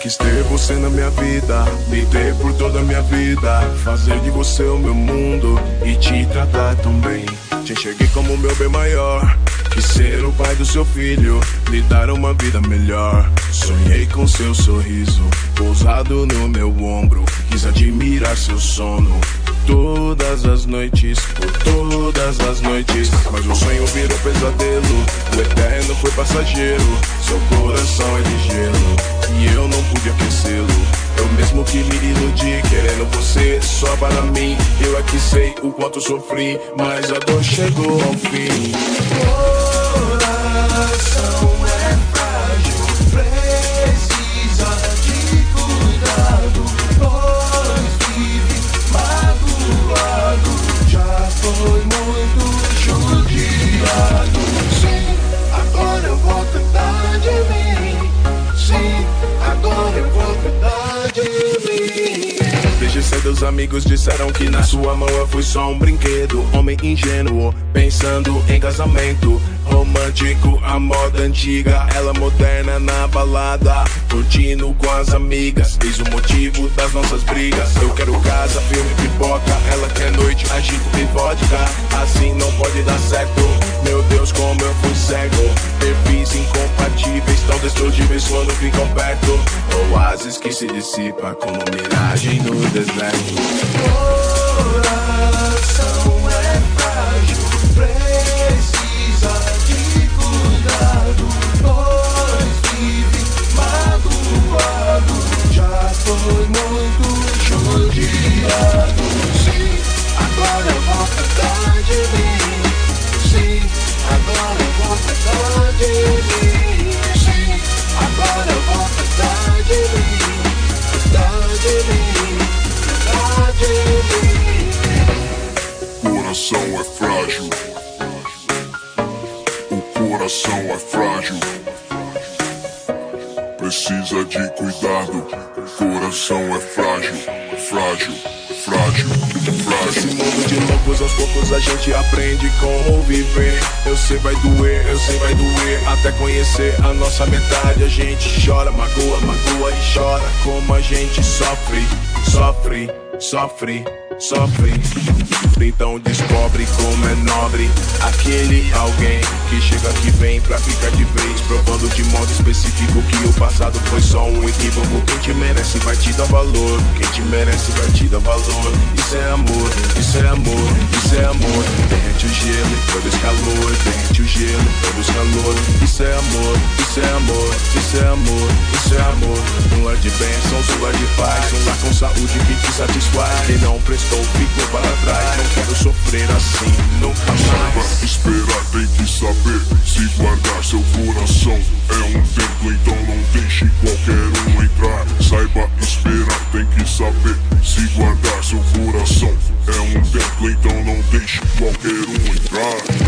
quis ter você na minha vida, me ter por toda a minha vida. Fazer de você o meu mundo e te tratar tão bem. Te enxerguei como meu bem maior. Quis ser o pai do seu filho, lhe dar uma vida melhor. Sonhei com seu sorriso, pousado no meu ombro. Quis admirar seu sono. Todas as noites, por todas as noites. Mas o sonho virou pesadelo. O eterno foi passageiro. Seu coração é de gelo. Que me iludi, querendo você só para mim. Eu aqui sei o quanto sofri, mas a dor chegou ao fim. Os amigos disseram que na sua mão eu fui só um brinquedo. Homem ingênuo, pensando em casamento. Romântico, a moda antiga Ela moderna na balada. Curtindo com as amigas Eis o motivo das nossas brigas. Eu quero casa, filme, pipoca Ela quer noite, agito e vodka quando ficam perto Oásis que se dissipa como miragem no deserto Coração é frágil, precisa de cuidado. Pois vive magoado, já foi muito judiado. Sim, agora eu vou cuidar de mim. Coração é frágil. O coração é frágil. Precisa de cuidado. Coração é frágil, frágil, frágil, Esse frágil. mundo de loucos, aos poucos a gente aprende como viver. Eu sei vai doer, eu sei vai doer. Até conhecer a nossa metade, a gente chora, magoa, magoa e chora. Como a gente sofre, sofre, sofre, sofre. Então descobre como é nobre aquele alguém que chega que vem pra ficar de vez, provando de modo específico que o passado foi só um equívoco. Quem te merece vai te dar valor, quem te merece vai te dar valor. Isso é amor, isso é amor, isso é amor. Derrete o gelo, produz calor, derrete o gelo, produz calor. Isso é amor, isso é amor, isso é amor, isso é amor. Um lar de bênçãos, um lar de paz, um lar com saúde que te satisfaz. Quem não prestou ficou para trás, não quero sofrer assim, nunca Saiba mais. esperar, tem que saber se guardar seu coração. É um templo, então não deixe qualquer um entrar.